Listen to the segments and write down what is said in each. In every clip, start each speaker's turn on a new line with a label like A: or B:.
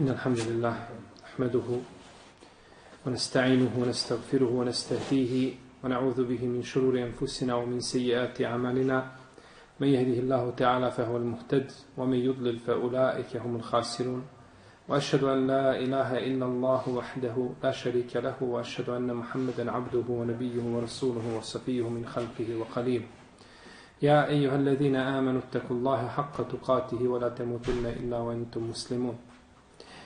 A: إن الحمد لله نحمده ونستعينه ونستغفره ونستهديه ونعوذ به من شرور أنفسنا ومن سيئات أعمالنا. من يهده الله تعالى فهو المهتد ومن يضلل فأولئك هم الخاسرون. وأشهد أن لا إله إلا الله وحده لا شريك له وأشهد أن محمدا عبده ونبيه ورسوله وصفيه من خلقه وخليله يا أيها الذين آمنوا اتقوا الله حق تقاته ولا تموتن إلا وأنتم مسلمون.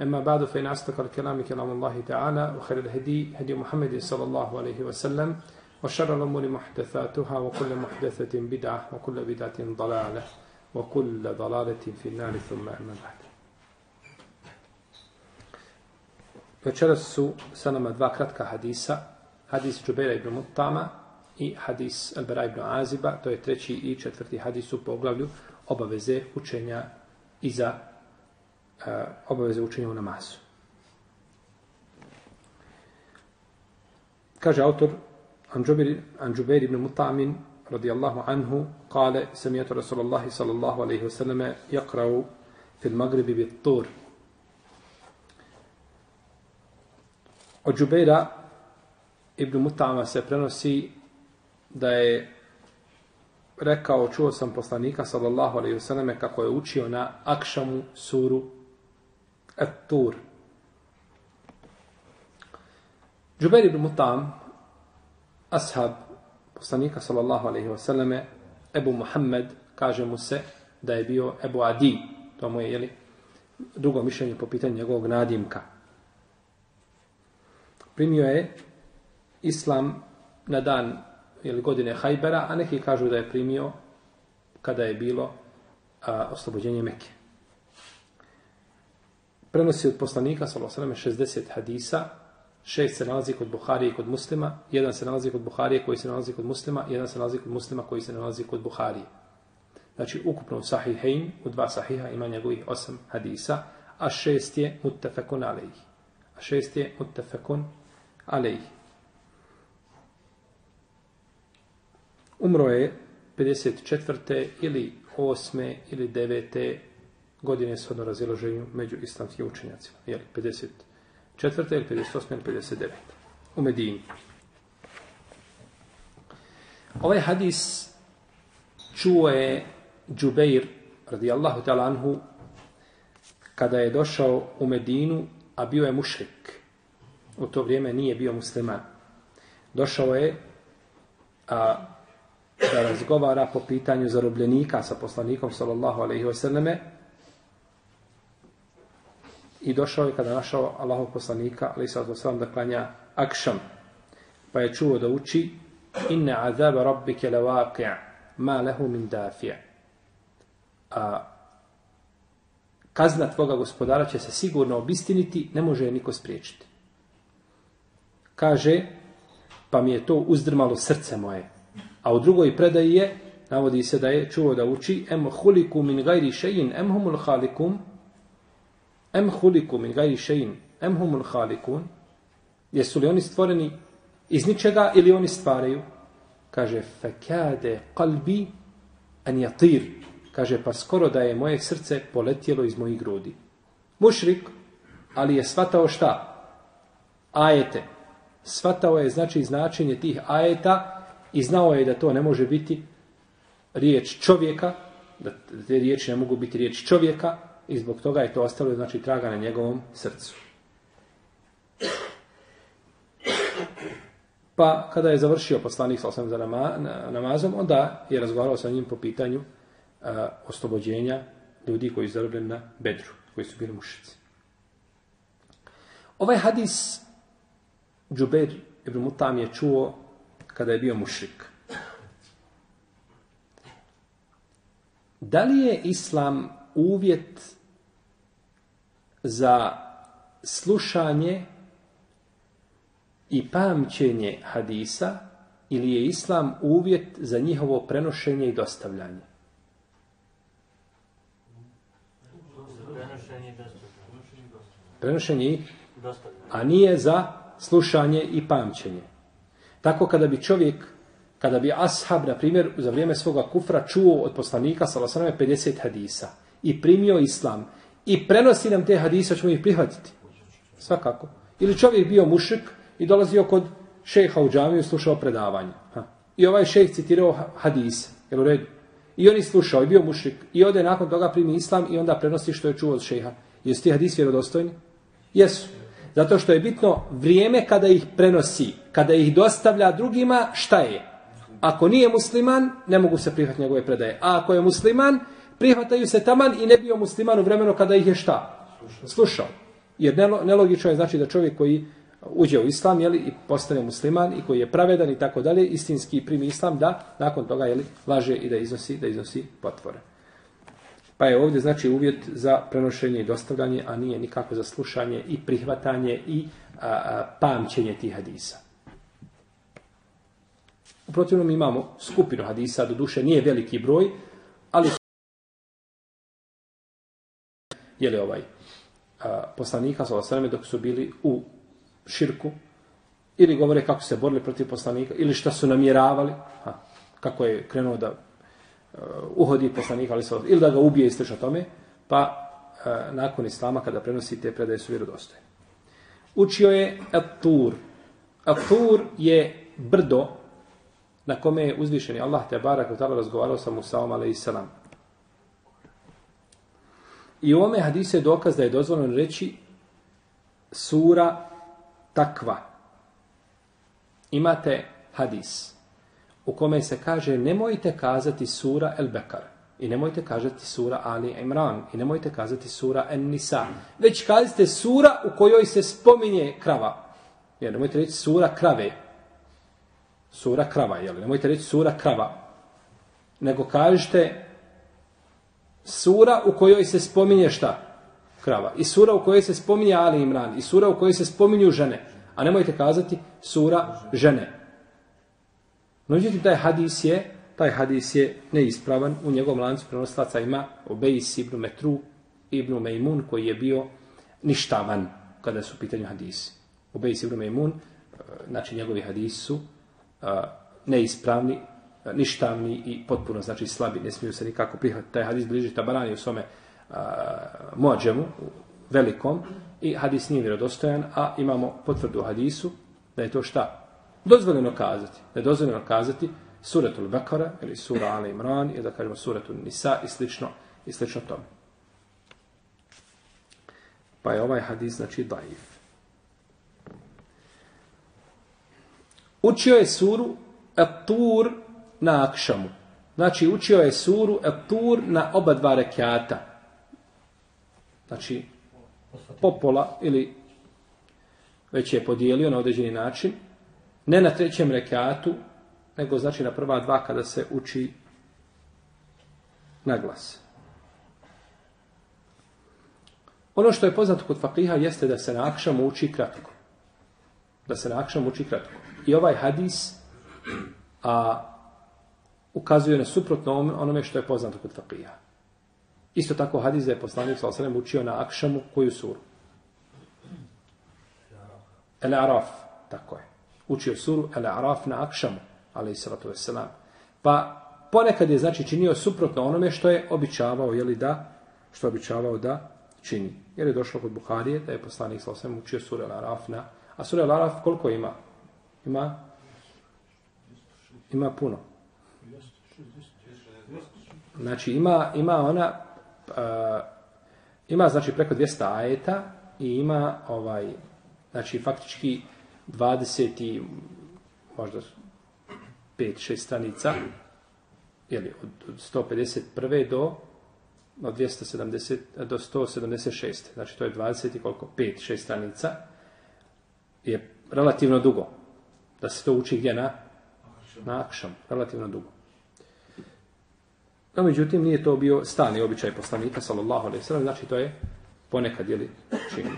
A: أما بعد فإن أصدق الكلام كلام الله تعالى وخير الهدي هدي محمد صلى الله عليه وسلم وشر الأمور محدثاتها وكل محدثة بدعة وكل بدعة ضلالة وكل ضلالة في النار ثم أما بعد. Večeras su sa nama dva kratka hadisa. Hadis Džubeira i hadis Albera ibn Aziba, to je treći i četvrti hadis u poglavlju obaveze učenja iza Eh, obaveze učenja u namazu. Kaže autor Anđubir, Džubeir ibn Mutamin radijallahu anhu kale samijetu Rasulullahi sallallahu alaihi wasallam jakrau fil magribi bit tur. Od Džubeira Ibn Mutama se prenosi da je rekao, čuo sam poslanika sallallahu alaihi wasallam kako je učio na Akšamu suru At-Tur. Džubair ibn Mutam, ashab poslanika sallallahu alaihi wasallame, Ebu Muhammed, kaže mu se da je bio Ebu Adi, to mu je, jeli, drugo mišljenje po pitanju njegovog nadimka. Primio je islam na dan ili godine Hajbera, a neki kažu da je primio kada je bilo a, oslobođenje Mekke. Prenosi od poslanika, sallallahu 60 hadisa, šest se nalazi kod Buharije i kod muslima, jedan se nalazi kod Buharije koji se nalazi kod muslima, jedan se nalazi kod muslima koji se nalazi kod Buharije. Znači, ukupno u sahihain, u dva sahiha ima njegovih osam hadisa, a šest je muttafekun alejih. A šest je muttafekun alejih. Umro je 54. ili 8. ili 9 godine s odno raziloženju među islamskim učenjacima. Jeli, 54. ili 58. ili 59. U Medini. Ovaj hadis čuo je Džubeir, radijallahu ta'ala anhu, kada je došao u Medinu, a bio je mušrik. U to vrijeme nije bio musliman. Došao je a, da razgovara po pitanju zarobljenika sa poslanikom sallallahu alejhi ve selleme i došao je kada našao Allahov poslanika ali sa vesselam da klanja akšam. Pa je čuo da uči inna azab rabbike lawaqi' ma lahu min dafi' a kazna tvoga gospodara će se sigurno obistiniti ne može je niko spriječiti. Kaže pa mi je to uzdrmalo srce moje. A u drugoj predaji je, navodi se da je čuo da uči, em huliku min gajri šein, em humul halikum, em huliku min gaji šein, em humul halikun, jesu li oni stvoreni iz ničega ili oni stvaraju? Kaže, fekade kalbi en jatir. Kaže, pa skoro da je moje srce poletjelo iz mojih grudi. Mušrik, ali je svatao šta? Ajete. Svatao je znači značenje tih ajeta, I znao je da to ne može biti riječ čovjeka, da te riječi ne mogu biti riječ čovjeka i zbog toga je to ostalo znači traga na njegovom srcu. Pa kada je završio poslanik sa osam za nama, namazom, onda je razgovarao sa njim po pitanju a, oslobođenja ljudi koji su zarobljeni na bedru, koji su bili mušici. Ovaj hadis Džubeir ibn Mutam je čuo kada je bio mušrik. Da li je islam uvjet za slušanje i pamćenje hadisa ili je islam uvjet za njihovo prenošenje i dostavljanje?
B: Prenošenje i
A: a nije za slušanje i pamćenje. Tako kada bi čovjek, kada bi ashab, na primjer, za vrijeme svoga kufra čuo od poslanika, salasaname, 50 hadisa i primio islam i prenosi nam te hadise, ćemo ih prihvatiti. Svakako. Ili čovjek bio mušik i dolazio kod šeha u džamiju i slušao predavanje. Ha. I ovaj šejh citirao hadise. Jel u redu? I on je slušao i bio mušik. I ode nakon toga primi islam i onda prenosi što je čuo od šeha. Jesu ti hadisi vjerodostojni? Jesu. Zato što je bitno vrijeme kada ih prenosi, kada ih dostavlja drugima, šta je? Ako nije musliman, ne mogu se prihvatiti njegove predaje. A ako je musliman, prihvataju se taman i ne bio musliman u vremenu kada ih je šta? Slušao. Jer nelo- nelogično je znači da čovjek koji uđe u islam jeli, i postane musliman i koji je pravedan i tako dalje, istinski primi islam, da nakon toga jeli, laže i da iznosi, da iznosi potvore. Pa je ovdje znači uvjet za prenošenje i dostavljanje, a nije nikako za slušanje i prihvatanje i a, a, pamćenje tih hadisa. U protivnom imamo skupinu hadisa, do duše nije veliki broj, je li ovaj a, poslanika sa osreme dok su bili u širku ili govore kako se borili protiv poslanika ili šta su namjeravali, ha, kako je krenuo da uh, uhodi poslanika ali sallallahu- ili da ga ubije i slično tome, pa uh, nakon islama kada prenosi te predaje su vjerodostojne. Učio je At-Tur. At-Tur je brdo na kome je uzvišeni Allah te barak razgovarao sa Musaom a.s. I u ome hadisu je dokaz da je dozvoljeno reći sura takva. Imate hadis u kome se kaže nemojte kazati sura El Bekar i nemojte kazati sura Ali Imran i nemojte kazati sura En Nisa. Već kazite sura u kojoj se spominje krava. Jer nemojte reći sura krave. Sura krava, jel? Nemojte reći sura krava. Nego kažete sura u kojoj se spominje šta? Krava. I sura u kojoj se spominje Ali Imran. I sura u kojoj se spominju žene. A nemojte kazati sura žene. No, međutim, taj hadis je, taj hadis je neispravan. U njegovom lancu prenoslaca ima Obejs ibn Metru ibn Mejmun koji je bio ništavan kada su u pitanju hadisi. Obejs ibn Mejmun, eh, znači njegovi hadisi su eh, neispravni, E, ništavni i potpuno znači slabi, ne smiju se nikako prihvatiti. Taj hadis bliži Tabarani u svome e, mođemu, velikom, i hadis nije vjerodostojan, a imamo potvrdu u hadisu da je to šta? Dozvoljeno kazati. Da je dozvoljeno kazati suratul Bekara ili sura Ali Imran ili da kažemo suratul Nisa i slično, i slično tome. Pa je ovaj hadis znači daif. Učio je suru At-Tur na Akšamu. Znači, učio je suru At-Tur na oba dva rekiata. Znači, popola ili već je podijelio na određeni način. Ne na trećem rekiatu, nego znači na prva dva kada se uči na glas. Ono što je poznato kod fakiha jeste da se na akšamu uči kratko. Da se na akšamu uči kratko. I ovaj hadis a, ukazuje na suprotno onome što je poznato kod fakiha. Isto tako hadis da je poslanik sa osanem učio na akšamu koju suru? El Araf, tako je. Učio suru El Araf na akšamu, ali i salatu veselam. Pa ponekad je znači činio suprotno onome što je običavao, jeli da, što je običavao da čini. Jer je došlo kod Buharije da je poslanik sa osanem učio suru El Araf na, a sura El Araf koliko ima? Ima ima puno. Znači ima ima ona uh, ima znači preko 200 ajeta i ima ovaj znači faktički 20 i možda 5 6 stranica je li od, od 151 do od 270 do 176. Znači to je 20 i koliko 5 6 stranica je relativno dugo da se to uči gdje na na akšam, relativno dugo. No, međutim, nije to bio stani običaj poslanika, sallallahu alaihi sallam, znači to je ponekad, jeli, činio.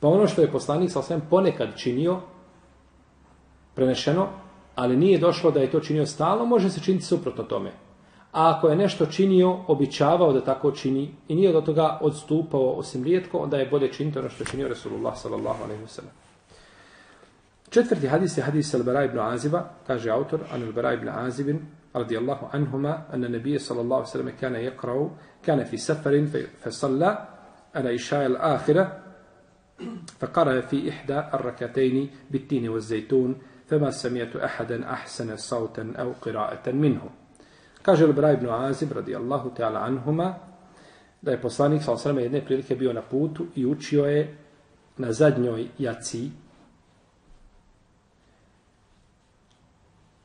A: Pa ono što je poslanik sallallahu alaihi ponekad činio, prenešeno, ali nije došlo da je to činio stalno, može se činiti suprotno tome. A ako je nešto činio, običavao da tako čini i nije do toga odstupao osim rijetko, onda je bolje činiti ono što je činio Resulullah sallallahu alaihi wasallam. Četvrti hadis je hadis Al-Bara ibn Aziba, kaže autor, an Al-Bara ibn Azibin, رضي الله عنهما أن النبي صلى الله عليه وسلم كان يقرأ كان في سفر فصلى على إشاء الآخرة فقرأ في إحدى الركعتين بالتين والزيتون فما سمعت أحدا أحسن صوتا أو قراءة منه كاجر البراء بن عازب رضي الله تعالى عنهما da je poslanik sa osrame jedne prilike bio na putu i učio je na zadnjoj jaci.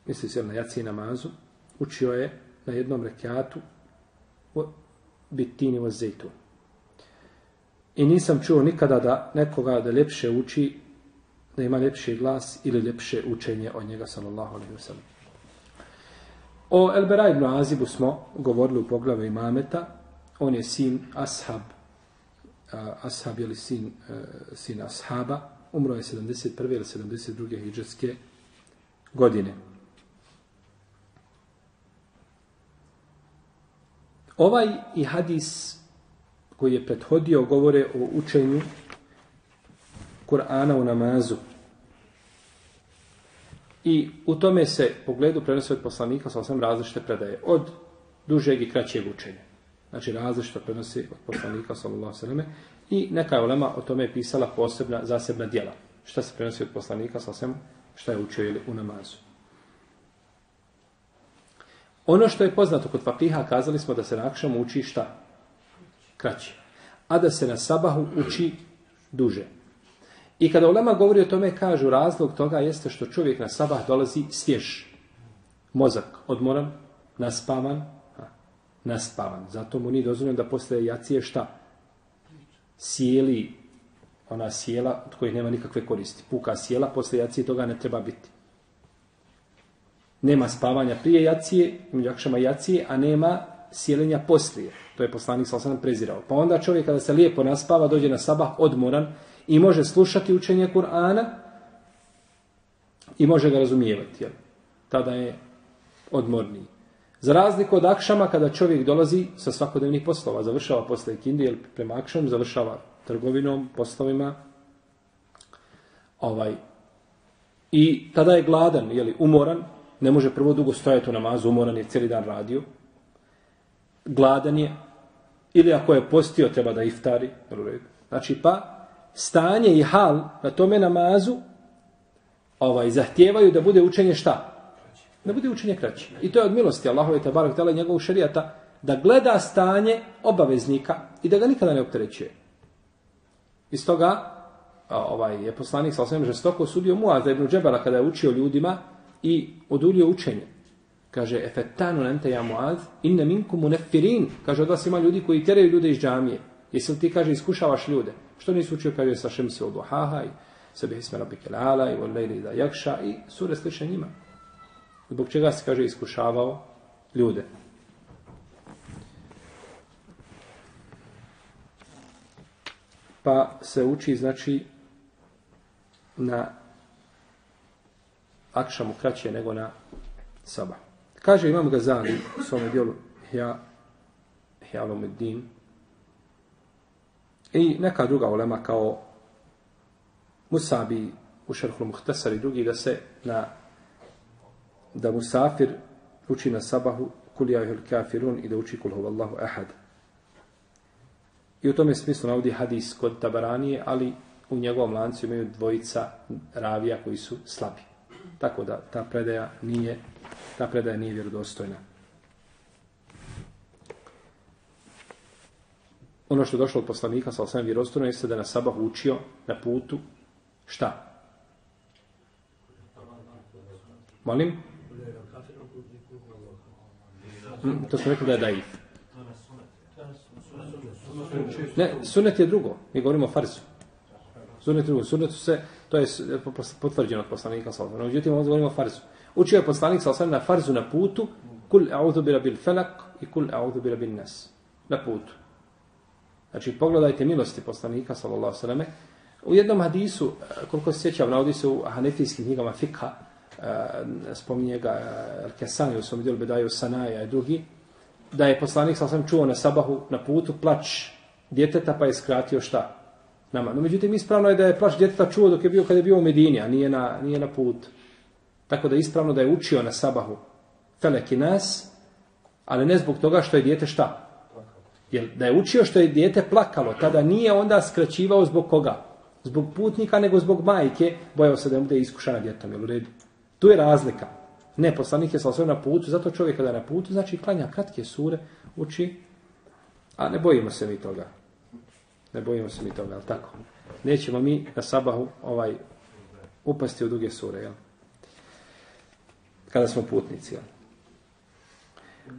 A: Misli se na jaci namazu. Učio je na jednom rekiatu bitini o zejtu. I nisam čuo nikada da nekoga da ljepše uči, da ima ljepši glas ili ljepše učenje od njega, sallallahu alaihi wasallam. O Elbera ibn Azibu smo govorili u poglave imameta. On je sin Ashab. Ashab je li sin, e, sin Ashaba. Umro je 71. ili 72. hijđarske godine. Ovaj i hadis koji je prethodio govore o učenju Kur'ana u namazu. I u tome se pogledu prenosi od poslanika sa osam različite predaje. Od dužeg i kraćeg učenja. Znači različito prenosi od poslanika sallallahu sallam. I neka je ulema o tome je pisala posebna, zasebna dijela. Šta se prenosi od poslanika sa osam, šta je učio ili u namazu. Ono što je poznato kod fakiha, kazali smo da se na akšamu uči šta? Kraće. A da se na sabahu uči duže. I kada ulema govori o tome, kažu razlog toga jeste što čovjek na sabah dolazi svjež. Mozak odmoran, naspavan, a, naspavan. Zato mu nije dozvoljeno da posle jacije šta? Sjeli, ona sjela od kojih nema nikakve koristi. Puka sjela, posle jacije toga ne treba biti. Nema spavanja prije jacije, jakšama jacije, a nema sjelenja poslije. To je poslanik sa osanem prezirao. Pa onda čovjek kada se lijepo naspava, dođe na sabah odmoran, i može slušati učenje Kur'ana i može ga razumijevati. Jel? Tada je odmorniji. Za razliku od akšama, kada čovjek dolazi sa svakodnevnih poslova, završava posle ikindi, jel, prema akšom, završava trgovinom, poslovima, ovaj, i tada je gladan, jeli, umoran, ne može prvo dugo stojati u namazu, umoran je cijeli dan radio, gladan je, ili ako je postio, treba da iftari, znači pa, stanje i hal na tome namazu ovaj zahtijevaju da bude učenje šta? Da bude učenje kraće. I to je od milosti Allahove te tala i njegovog šerijata da gleda stanje obaveznika i da ga nikada ne opterećuje. Iz toga ovaj je poslanik sa osvijem žestoko sudio Muaz ibn Džebala kada je učio ljudima i odulio učenje. Kaže, efetanu nente ja muad, inne minkum munefirin. Kaže, od vas ima ljudi koji teraju ljude iz džamije. Jesi li ti, kaže, iskušavaš ljude? Što nisu učio kaže sa šemsi od duhaha i sebi hisme rabike lala i volejli da jakša i sure slične njima. Zbog čega se kaže iskušavao ljude. Pa se uči znači na akšamu kraće nego na saba. Kaže imam Gazali u svome dijelu ja Hjalom Eddin I neka druga ulema kao Musabi u šerhlu muhtasar i drugi da se na da Musafir uči na sabahu kul kafirun i da uči kul huvallahu ahad. I u tome smislu navodi hadis kod Tabaranije, ali u njegovom lancu imaju dvojica ravija koji su slabi. Tako da ta predaja nije ta predaja nije vjerodostojna. ono što je došlo od poslanika sa osam vjerodostojno jeste da na sabah učio na putu šta? Molim? Mm, to smo rekli da je daif. Ne, sunet je drugo. Mi govorimo o farzu. Sunet je drugo. Sunet se, to je e, potvrđeno od poslanika sa osam. Međutim, ovdje govorimo o farzu. Učio je poslanik sallallahu osam na farzu na putu kul a'udhu bi rabbil falak i kul a'udhu bi rabbin nas. Na putu. Znači, pogledajte milosti poslanika, sallallahu alejhi U jednom hadisu, e, koliko se sjećam, navodi se u hanefijskim knjigama Fikha, e, spominje ga Al-Kesani u svom dijelu Bedaju Sanaja i drugi, da je poslanik sam čuo na sabahu na putu plač djeteta pa je skratio šta? Nama. No, međutim, ispravno je da je plač djeteta čuo dok je bio kada je bio u Medini, a nije na, nije na put. Tako da je ispravno da je učio na sabahu Felek i Nas, ali ne zbog toga što je djete šta? Jer da je učio što je djete plakalo, tada nije onda skraćivao zbog koga? Zbog putnika, nego zbog majke, bojao se da je bude iskušana djetom. Jel u redu? Tu je razlika. Ne, poslanik je sa na putu, zato čovjek kada je na putu, znači klanja kratke sure, uči, a ne bojimo se mi toga. Ne bojimo se mi toga, ali tako? Nećemo mi na sabahu ovaj upasti u duge sure, jel? Kada smo putnici, jel?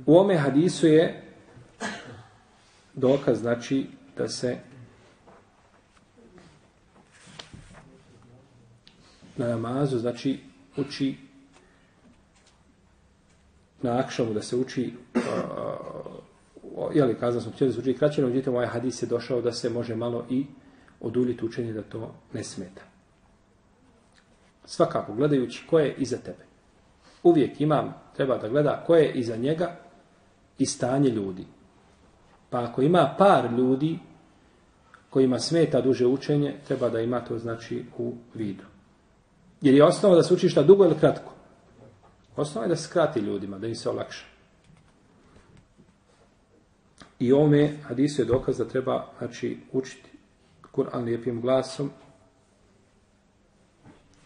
A: U ome hadisu je dokaz, znači, da se na namazu, znači, uči na akšamu da se uči uh, jeli, kazano smo htjeli da se kraće, no međutim ovaj hadis je došao da se može malo i oduljiti učenje da to ne smeta. Svakako, gledajući ko je iza tebe. Uvijek imam, treba da gleda ko je iza njega i stanje ljudi. Pa ako ima par ljudi kojima smeta duže učenje, treba da ima to znači u vidu. Jer je osnova da se uči šta dugo ili kratko. Osnova je da se skrati ljudima, da im se olakša. I ome hadisu je dokaz da treba znači, učiti Kur'an lijepim glasom.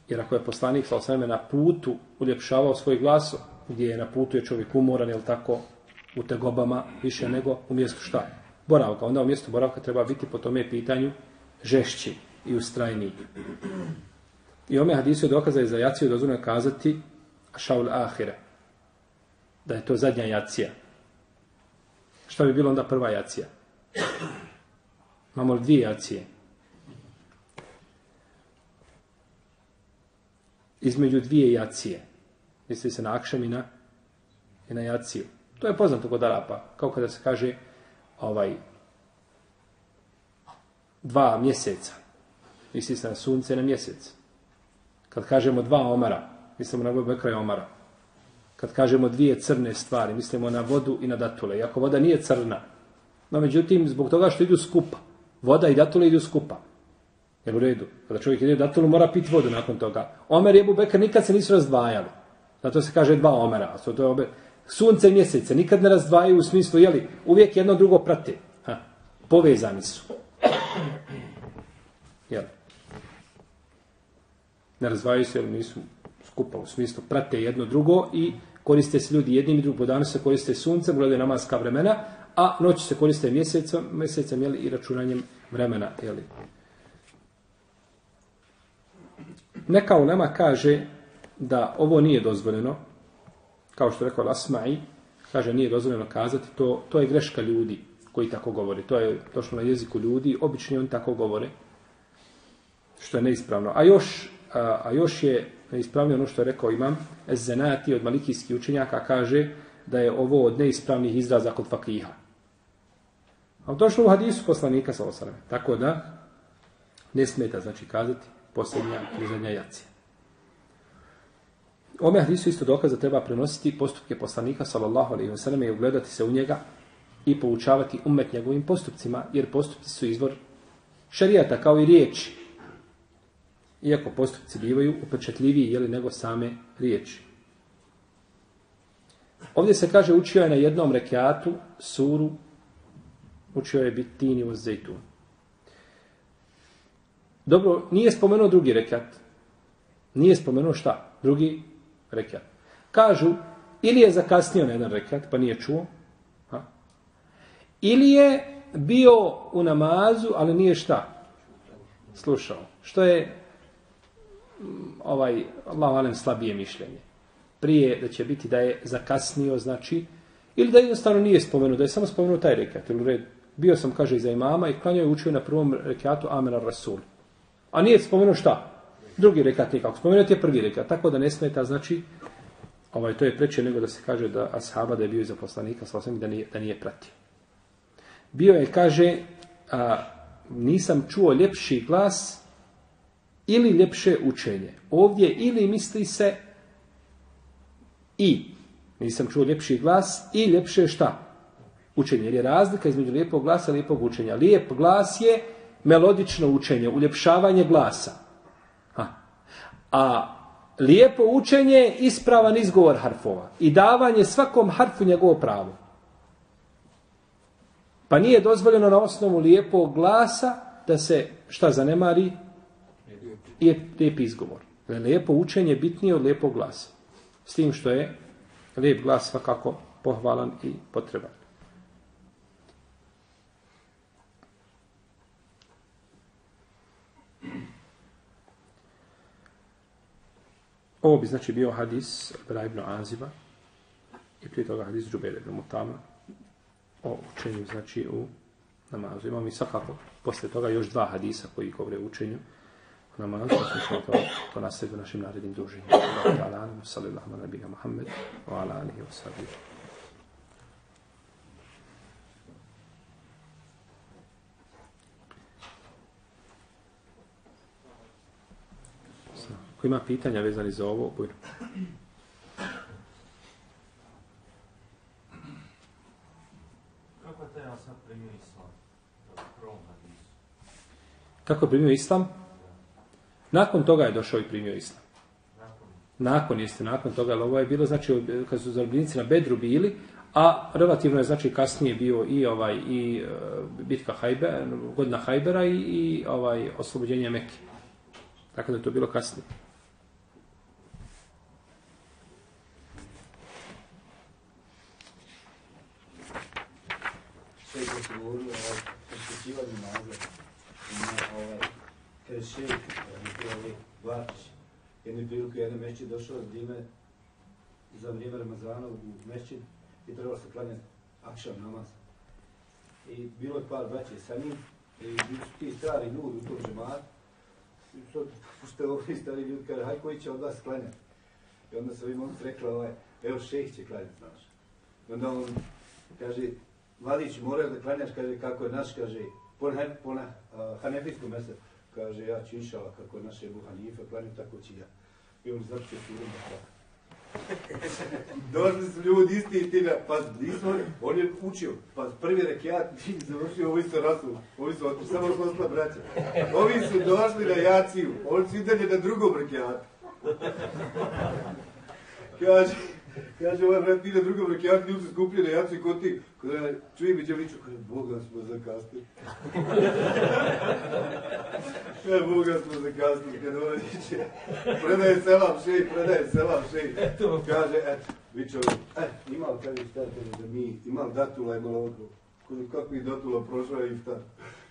A: Jer ako je poslanik sa osvrame na putu uljepšavao svoj glas, gdje je na putu je čovjek umoran, jel tako, u tegobama više nego u mjestu šta? Boravka. Onda u mjestu boravka treba biti po tome pitanju žešći i ustrajniji. I ome hadisu je dokaz da je za jaciju dozvoljeno kazati šaul ahire. Da je to zadnja jacija. Šta bi bilo onda prva jacija? Imamo li dvije jacije? Između dvije jacije. Misli se na akšam i na, i na jaciju. To je poznato kod Arapa. Kao kada se kaže ovaj dva mjeseca. Misli se na sunce i na mjesec. Kad kažemo dva omara, mislimo na oboje kraj omara. Kad kažemo dvije crne stvari, mislimo na vodu i na datule. Iako voda nije crna, no međutim, zbog toga što idu skupa, voda i datule idu skupa. Jel u redu? Kada čovjek ide datulu, mora piti vodu nakon toga. Omer i Ebu Bekr nikad se nisu razdvajali. Zato se kaže dva omera. To je obe... Sunce i mjesece nikad ne razdvajaju u smislu, jeli, uvijek jedno drugo prate. Ha. Povezani su. Jel? Ne razdvajaju se, jer nisu skupa u smislu prate jedno drugo i koriste se ljudi jednim i drugim. Po danu se koriste suncem, gledaju namaska vremena, a noć se koriste mjesecom, mjesecom jeli, i računanjem vremena. Jeli. Neka u nama kaže da ovo nije dozvoljeno, kao što rekao Lasmai, kaže nije dozvoljeno kazati, to, to je greška ljudi koji tako govore. To je došlo na jeziku ljudi, obični oni tako govore, što je neispravno. A još, a, a još je Pa neispravno ono što je rekao imam, Ezenati od malikijskih učenjaka kaže da je ovo od neispravnih izraza kod fakiha. A došlo u hadisu poslanika sa osarame. Tako da ne smeta znači kazati posljednja i jacija. Ome hadisu isto dokaz da treba prenositi postupke poslanika sallallahu alejhi ve selleme i ugledati se u njega i poučavati umet njegovim postupcima, jer postupci su izvor šerijata kao i riječi. Iako postupci bivaju upečetljiviji jeli nego same riječi. Ovdje se kaže učio je na jednom rekiatu suru učio je bitini u zejtun. Dobro, nije spomenuo drugi rekat. Nije spomenuo šta? Drugi rekat. Kažu, ili je zakasnio na jedan rekat, pa nije čuo, ha? ili je bio u namazu, ali nije šta? Slušao. Što je ovaj, Allah valem, slabije mišljenje. Prije da će biti da je zakasnio, znači, ili da jednostavno nije spomenuo, da je samo spomenuo taj rekat, ili red. Bio sam, kaže, iza imama i klanjao je učio na prvom rekatu Amen al-Rasul. A nije spomenuo šta? drugi rekat nikako. Spomenuo je prvi rekat, tako da ne smeta, znači, ovaj, to je preče nego da se kaže da ashaba da je bio iza poslanika, sa da nije, da nije pratio. Bio je, kaže, a, nisam čuo ljepši glas ili ljepše učenje. Ovdje ili misli se i, nisam čuo ljepši glas, i ljepše šta? Učenje. Jer je razlika između lijepog glasa i lijepog učenja. Lijep glas je melodično učenje, uljepšavanje glasa. Ha. A lijepo učenje je ispravan izgovor harfova i davanje svakom harfu njegovo pravo. Pa nije dozvoljeno na osnovu lijepog glasa da se šta zanemari je lijep izgovor. Lijepo učenje je bitnije od lijepog glasa. S tim što je lijep glas svakako pohvalan i potreban. Ovo bi znači bio hadis Bra ibn Aziba i prije toga hadis Džubele ibn Mutama o učenju znači u namazu. Imamo i svakako posle toga još dva hadisa koji govore o učenju namazu. Pa smo to, to nastaviti u našim narednim druženjima. Sallallahu ala nabina Muhammed wa ala alihi wa sallam. Ko ima pitanja vezani za ovo, bujno.
B: Kako je taj Asad primio islam?
A: Kako primio islam? Nakon toga je došao i primio islam.
B: Nakon
A: Nakon jeste, nakon toga, ali ovo je bilo, znači, kad su zarobljenici na Bedru bili, a relativno je, znači, kasnije bio i ovaj i e, bitka Hajbe, godina Hajbera i, i ovaj oslobođenje Mekke. Tako da je to bilo kasnije.
C: sve je govorio o posvećivanju nazva. Ima ovaj, kaže šejk, je bio ovaj Vlačić, jednu priliku jedan mešćin došao od Dime za vrijeme Ramazana u mešćin i trebalo se klanjati akšam namaz. I bilo je par braće sa njim i bili su ti stari ljudi u tom džematu. I sad, pušte ovi stari ljudi, kaže, haj koji će od vas klanjati? I onda se ovim momci rekla, ovaj, evo šejh će klanjati, naš. I onda on kaže, Mladić, moraš da klanjaš, kaže, kako je naš, kaže, po, ne, po na, uh, eh, hanefijskom mesecu. Kaže, ja ću inšala kako je naš Ebu Hanife, klanjam tako će ja. I on znači će surom da. Došli su ljudi isti i pa nismo, on je učio, pa prvi rekiat, ti završio, ovi su rasu, ovi su otišli, samo posla braća. Ovi su došli na jaciju, oni su i dalje na drugom rekiatu. Kaže, Kaže, ovaj brat, ti na drugom rekiatu, ljudi se skupljaju na jaci kod ti. Kada čujem mi djeliću, kaže, Boga smo zakasnili. Kaže, Boga smo zakasnili, kad ona diče. Predaje selam šej, predaje selam šej. Kaže, eto, vi će e, ima li kaže šta kaže da mi, ima li datula, ima li ovo. Kaže, kako mi datula prošla je iftar.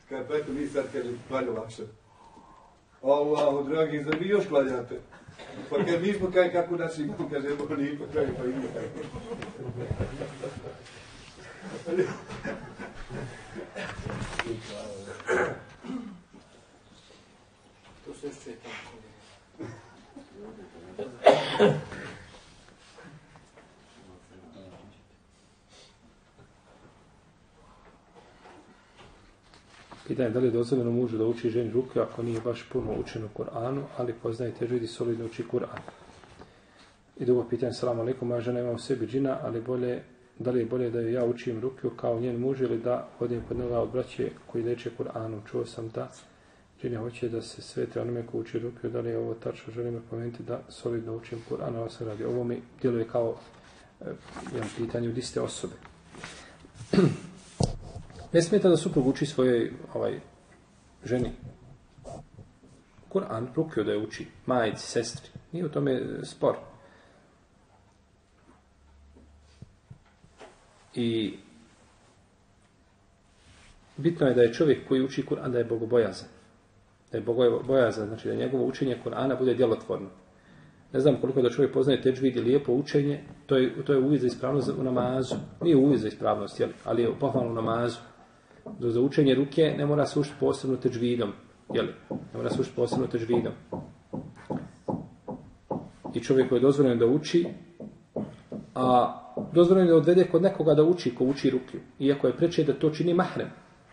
C: Kaže, pa eto, mi sad, kaže, klanja lakše. Allahu, dragi, zar vi još klanjate? Pa kad mi smo kaj kako naši imamo, kaže, evo ni ipak kaj, pa ima kaj.
D: To se još čuje tamo.
A: Pitanje da li je dozvoljeno mužu da uči ženi ruke ako nije baš puno učen u Kur'anu, ali poznaje težu i solidno uči Kur'an. I drugo pitanje, salamu alaikum, moja žena ima u sebi džina, ali bolje, da li je bolje da joj ja učim ruke kao njen muž ili da hodim kod njega od braće koji leče Kur'anu. Čuo sam da džine hoće da se svete onome ko uči ruke, da li je ovo tačno, želim pomenuti da solidno učim Kur'an, ovo se radi. Ovo mi djeluje kao eh, e, jedan pitanje od iste osobe. Ne smeta da suprug uči svojoj ovaj, ženi. Kur'an rukio da je uči, majici, sestri. Nije u tome spor. I bitno je da je čovjek koji uči Kur'an da je bogobojazan. Da je bogobojazan, znači da njegovo učenje Kur'ana bude djelotvorno. Ne znam koliko da čovjek poznaje teđvid i lijepo učenje, to je, to je uvijek za ispravnost u namazu. Nije uvijek za ispravnost, jel? ali je pohvalno u namazu. Do za učenje ruke ne mora se učiti posebno teđvidom. Jeli? Ne mora se učiti posebno teđvidom. I čovjek je dozvoljeno da uči, a dozvoljeno je da odvede kod nekoga da uči ko uči ruke. Iako je preče da to čini mahrem.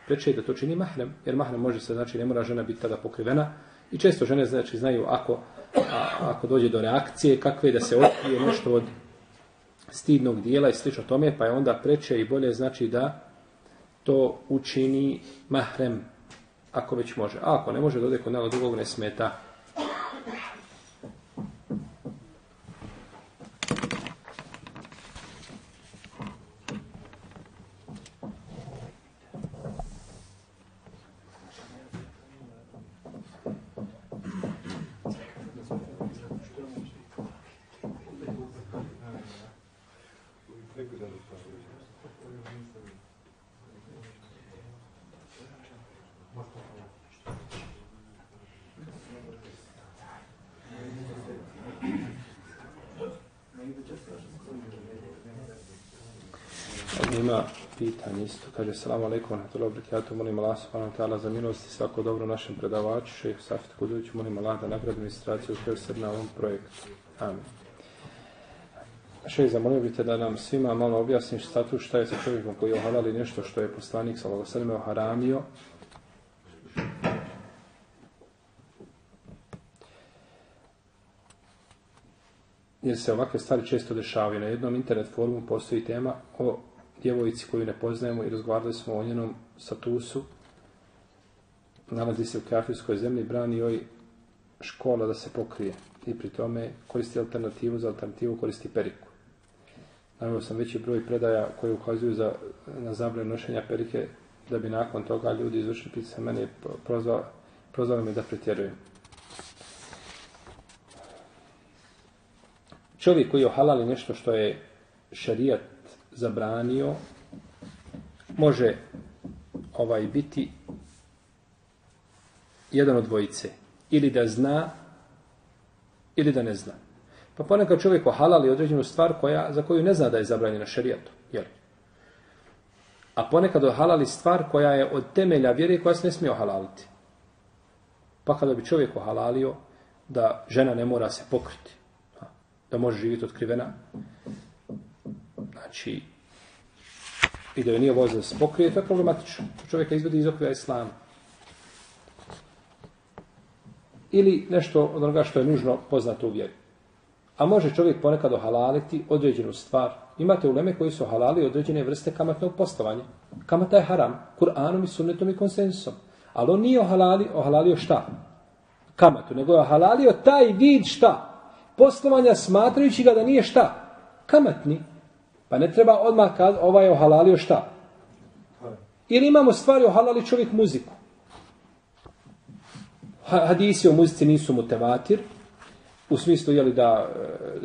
A: Preče da to čini mahrem, jer mahrem može se, znači ne mora žena biti tada pokrivena, I često žene znači znaju ako, a, ako dođe do reakcije, kakve da se otkrije nešto od stidnog dijela i slično tome, pa je onda preče i bolje znači da to učini mahrem ako već može. A ako ne može, dode kod nekog drugog ne smeta. Ovdje ima pitanje isto. Kaže, salamu alaikum, wa rahmatullahi wa molim Allah subhanahu wa ta'ala za milost i svako dobro našem predavaču, šeho Safit Kudujuću, molim Allah da nagradi administraciju koja se na ovom projektu. Amin. Šeho, zamolio bih te da nam svima malo objasniš status šta je sa čovjekom koji je ohalali nešto što je poslanik sa Logosalime oharamio, jer se ovakve stvari često dešavaju. Na jednom internet forumu postoji tema o djevojci koju ne poznajemo i razgovarali smo o njenom statusu. Nalazi se u kafirskoj zemlji, brani joj škola da se pokrije i pri tome koristi alternativu, za alternativu koristi periku. Navio sam veći broj predaja koje ukazuju za, na zabranu nošenja perike da bi nakon toga ljudi izvršili pritisak mene prozvali, prozvali me da pretjerujem. Čovjek koji je ohalali nešto što je šarijat zabranio, može ovaj biti jedan od dvojice. Ili da zna, ili da ne zna. Pa ponekad čovjek ohalali određenu stvar koja, za koju ne zna da je zabranjena šerijatu. Jel? A ponekad ohalali stvar koja je od temelja vjere koja se ne smije ohalaliti. Pa kada bi čovjek ohalalio da žena ne mora se pokriti, da može živjeti otkrivena, znači, i da je nije voza da se pokrije, to je problematično. To čovjeka izvedi iz okvira islama. Ili nešto od onoga što je nužno poznato u vjeri. A može čovjek ponekad ohalaliti određenu stvar. Imate uleme koji su halali određene vrste kamatnog postovanja. Kamata je haram, Kur'anom i sunnetom i konsensusom. Ali on nije ohalali, ohalalio šta? Kamatu, nego je ohalalio taj vid šta? Poslovanja smatrajući ga da nije šta? Kamatni. Pa ne treba odmah kad ovaj je ohalalio šta? Ili imamo stvari ohalali čovjek muziku. Hadisi o muzici nisu mutevatir, u smislu je li e, da,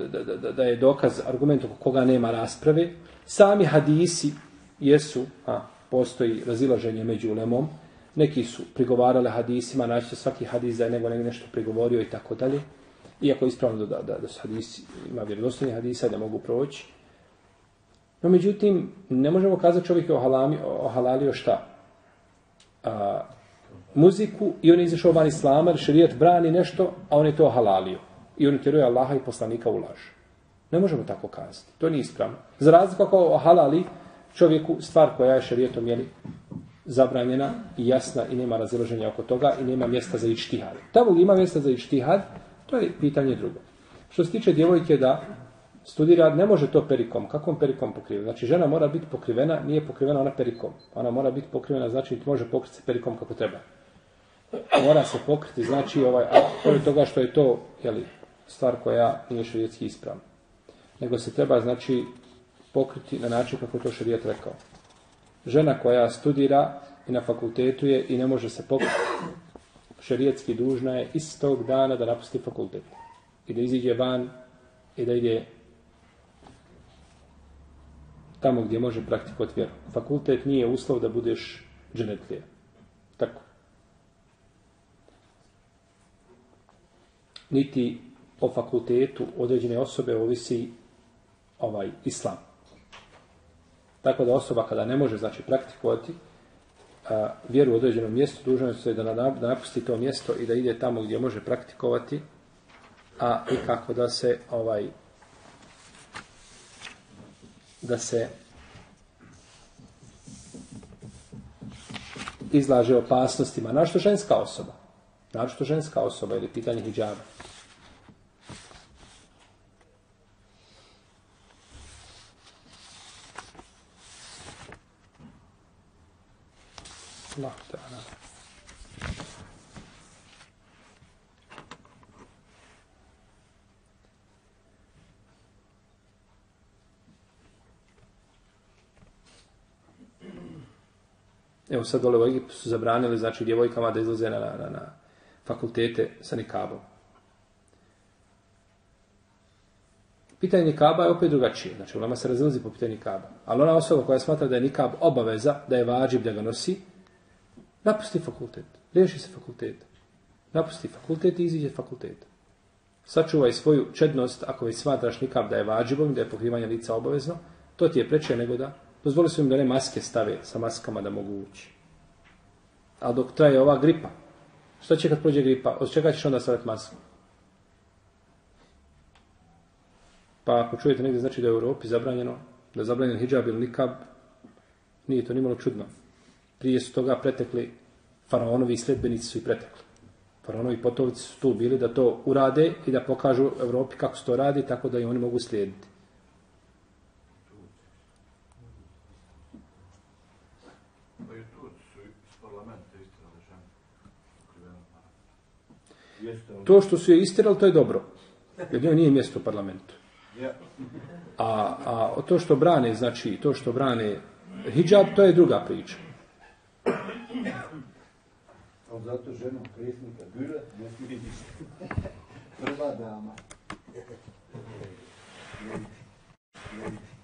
A: da, da, da je dokaz argument oko koga nema rasprave. Sami hadisi jesu, a, postoji razilaženje među ulemom, neki su prigovarale hadisima, naći svaki hadis da je nego nešto prigovorio i tako dalje. Iako je ispravno da, da, da su hadisi, ima vjerodostojni hadisa da mogu proći. No, međutim, ne možemo kazati čovjek je ohalami, ohalalio šta? A, muziku i on je izašao van islama, šarijet brani nešto, a on je to ohalalio. I on tjeruje Allaha i poslanika u laž. Ne možemo tako kazati. To nije ispravno. Za razliku ako ohalali čovjeku stvar koja je šarijetom jeli, zabranjena i jasna i nema razilaženja oko toga i nema mjesta za ištihad. Tamo ima mjesta za ištihad, to je pitanje drugo. Što se tiče djevojke da studira, ne može to perikom. Kakvom perikom pokriva? Znači, žena mora biti pokrivena, nije pokrivena ona perikom. Ona mora biti pokrivena, znači, može pokriti se perikom kako treba. Mora se pokriti, znači, ovaj, a pored toga što je to, jeli, stvar koja nije šarijetski ispravna. Nego se treba, znači, pokriti na način kako to šarijet rekao. Žena koja studira i na fakultetu je i ne može se pokriti, šarijetski dužna je istog dana da napusti fakultet. I da iziđe van i da ide tamo gdje može praktikovati vjeru. Fakultet nije uslov da budeš dženetlija. Tako. Niti o fakultetu određene osobe ovisi ovaj islam. Tako da osoba kada ne može znači praktikovati a, vjeru u određenom mjestu, dužno je da, da napusti to mjesto i da ide tamo gdje može praktikovati, a i kako da se ovaj da se izlaže opasnostima. Našto ženska osoba? Znači ženska osoba ili pitanje hijjaba. Allah ta'ala. Evo sad dole u Egiptu su zabranili, znači, djevojkama da izlaze na, na, na, na fakultete sa nikabom. Pitanje nikaba je opet drugačije. Znači, u se razilazi po pitanju nikaba. Ali ona osoba koja smatra da je nikab obaveza, da je vađib da ga nosi, napusti fakultet. Riješi se fakultet. Napusti fakultet i iziđe fakultet. Sačuvaj svoju čednost ako već smatraš nikab da je vađibom, da je pokrivanje lica obavezno, to ti je preče nego da Dozvoli su im da ne maske stave sa maskama da mogu ući. A dok traje ova gripa, što će kad prođe gripa? Od čega ćeš onda staviti masku? Pa ako čujete negdje, znači da je u Europi zabranjeno, da je zabranjen hijab ili nikab, nije to nimalo čudno. Prije su toga pretekli faraonovi i sledbenici su i pretekli. Faraonovi potovici su tu bili da to urade i da pokažu Europi kako se to radi, tako da i oni mogu slijediti.
B: Pa i tu su iz parlamenta istirali ženu. Pokrivenu pa.
C: Jeste, ali-
A: To što su je istirali, to je dobro. Jer njoj nije mjesto u parlamentu. A, a to što brane, znači, to što brane hijab, to je druga priča.
C: Ali zato žena predsjednika Güle ne smije ništa. Prva dama. Vjerite, vjerite.